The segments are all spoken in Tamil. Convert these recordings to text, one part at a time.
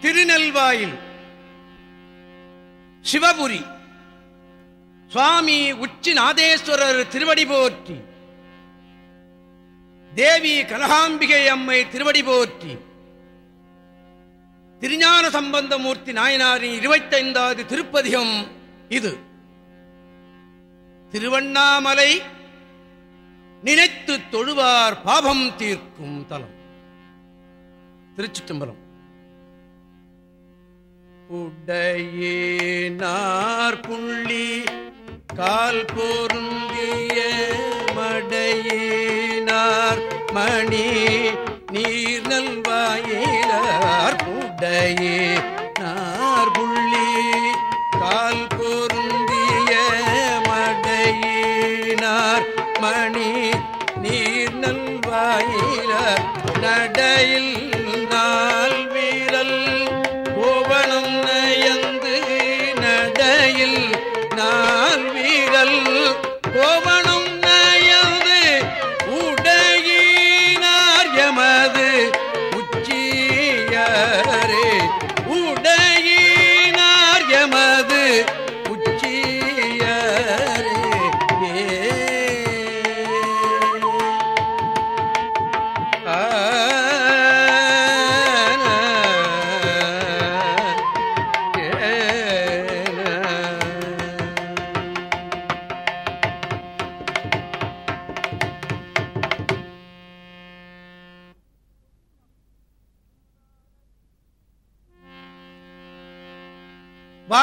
திருநெல்வாயில். சிவபுரி. சுவாமி உச்சி நாதேஸ்வரர் திருவடி போற்றி. தேவி கனகாம்பிகை அம்மை திருவடி போற்றி. திருஞான சம்பந்தமூர்த்தி நாயனாரின் இருபத்தைந்தாவது திருப்பதிகம் இது. திருவண்ணாமலை நினைத்து தொழுவார் பாபம் தீர்க்கும் தலம். திருச்சிற்றம்பலம். உடையினார் புள்ளி கால் பொருந்திய மடையினார் மணி நீர் நல்வாயினார் உடையே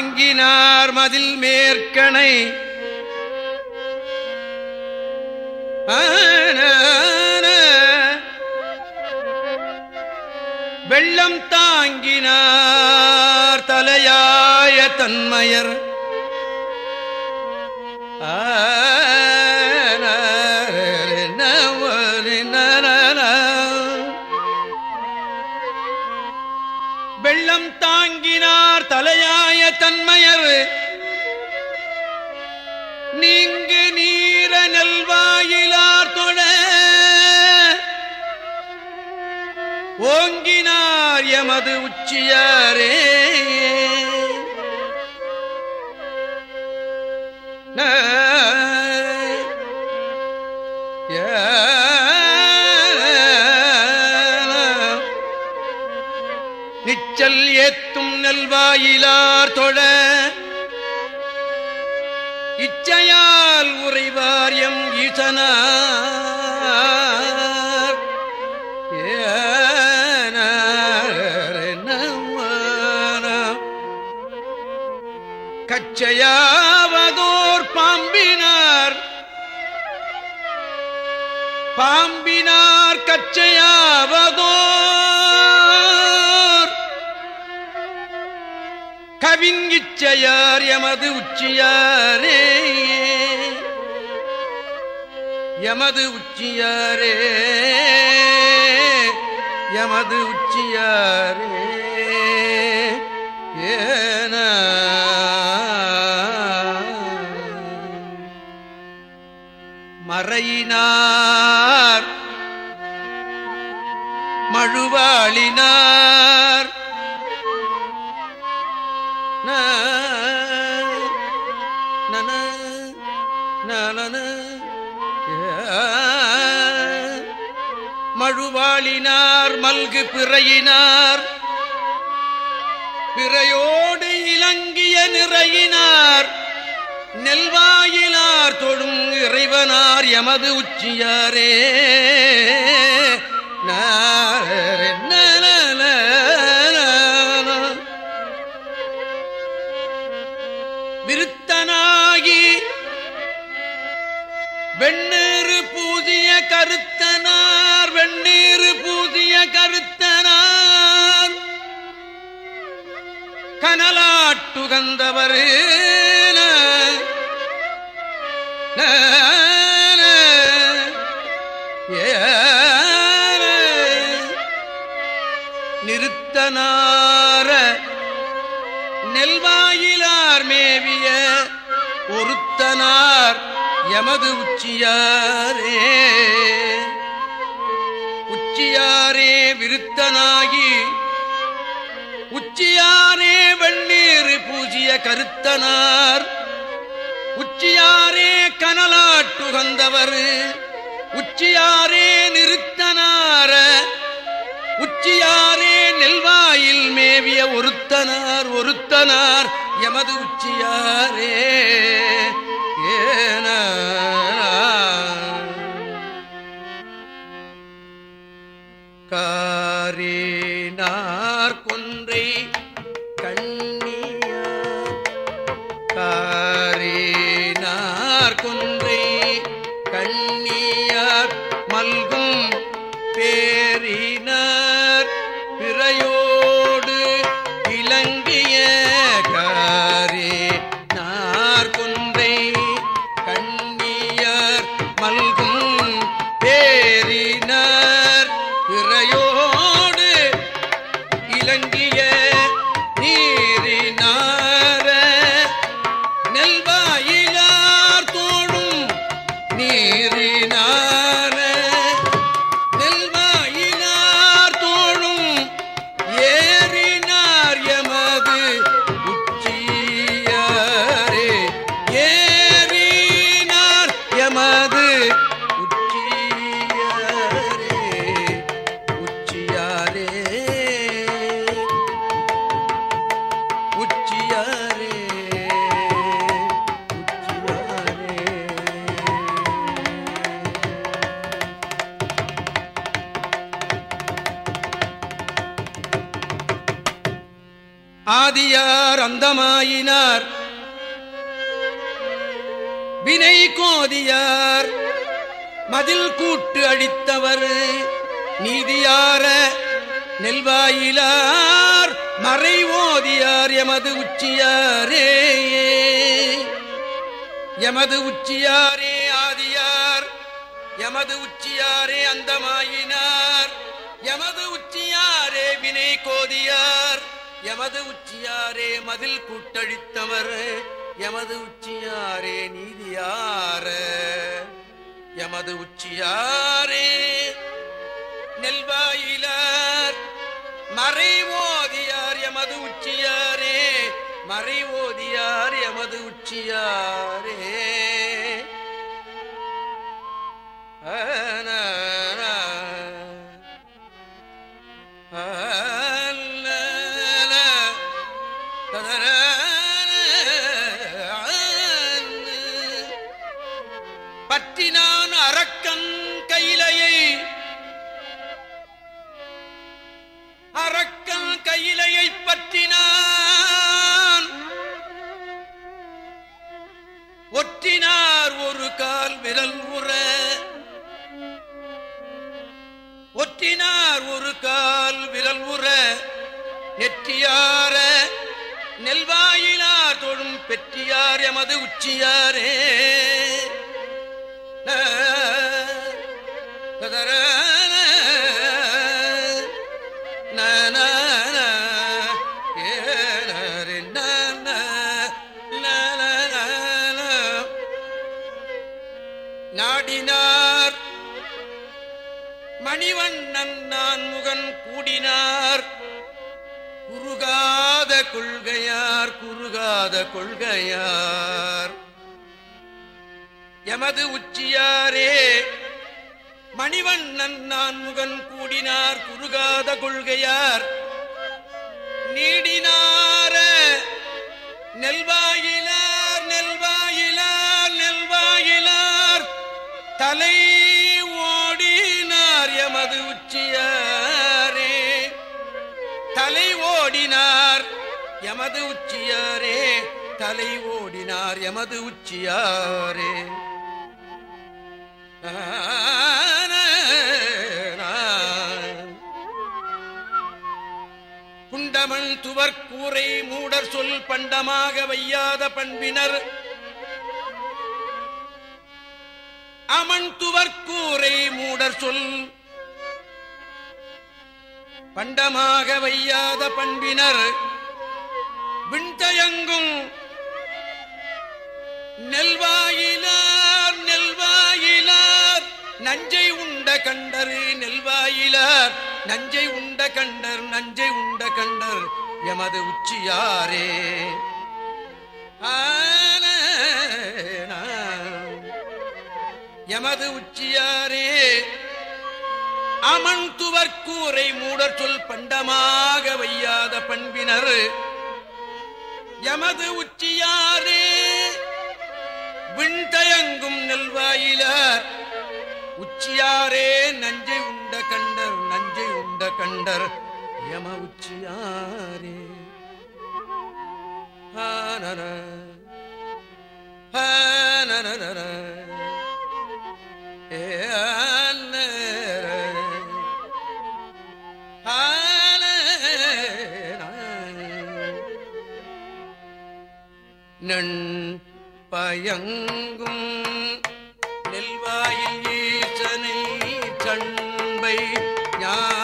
வாங்கினார் மதில் மேற்கனை வெள்ளம் தாங்கினார் தலையாய தன்மயர். வெள்ளம் தாங்கினார் தலையாய தன்மையர். நீங்கு நீர நல்வாயிலார் தொழ. ஓங்கினார் எமது உச்சியாரே. ஏத்தும் தொழ. இச்சையால் உறைவார் எம் ஈசனார். கச்சையாவதோர் பாம்பினார். பாம்பினார் கச்சையாவதோர் கவின் இச்சையார் எமது உச்சியாரே. எமது உச்சியாரே. எமது உச்சியாரே. ஏ மழுவாளினார் மல்கு பிறையினார். பிறையோடு இலங்கிய நிறையினார். நெல்வாயிலார் தொழும் இறைவனார் எமது உச்சியாரே. கனலாட்டுகந்தவர். நிறுத்தனார நெல்வாயிலார் மேவிய ஒருத்தனார் எமது உச்சியாரே. உச்சியாரே விருத்தனாகி கருத்தனார். உச்சியாரே கனலாட்டுகந்தவர். உச்சியாரே நிறுத்தனார. உச்சியாரே நெல்வாயில் மேவிய ஒருத்தனார். ஒருத்தனார் எமது உச்சியாரே. ஏன கா ஆதியார் அந்தமாயினார். வினை கோதியார் மதில் கூட்டு அழித்தவர் நீதியார நெல்வாயிலார் மறை ஓதியார் எமது உச்சியாரே. எமது உச்சியாரே ஆதியார் எமது உச்சியாரே அந்தமாயினார். எமது உச்சியாரே வினை கோதியார். எமது உச்சியாரே மதில் கூட்டழித்தவர். எமது உச்சியாரே நீதியார. எமது உச்சியாரே நெல்வாயிலார். மறை ஓதியார் எமது உச்சியாரே. மறை ஓதியார் எமது உச்சியாரே. பெற்றியார் எமது உச்சியாரே. நாடினார் மணிவண்ணன் நான் முகன் கூடினார். குறுகாத கொள்கையார் குறுகாத கொள்கையார். எமது உச்சியாரே மணிவண்ணன் நான் முகன் கூடினார் குறுகாத கொள்கையார். நீடினார் எமது உச்சியாரே. தலை ஓடினார் எமது உச்சியாரே. புண்டமன் துவர்கூரை மூடர் சொல் பண்டமாக வையாத பண்பினர். அமன் துவர்கூரை மூடர் சொல் பண்டமாக வையாத பண்பினர். உயங்கும் நெல்வாயிலார் நெல்வாயிலார் நஞ்சை உண்ட கண்டரு நெல்வாயிலார் நஞ்சை உண்ட கண்டர் நஞ்சை உண்ட கண்டர் எமது உச்சியாரே. எமது உச்சியாரே. அமன் துவர்கூரை மூடர் பண்டமாக வையாத பண்பினர். எமது உச்சியாரே விண்தயங்கும் நெல்வாயிலார். உச்சியாரே நஞ்சை உண்ட கண்டர் நஞ்சை உண்ட கண்டர் யம உச்சியாரே. ஆனன ஆ மயங்கும் நெல்வாயில் ஈசனை சண்பை ஞான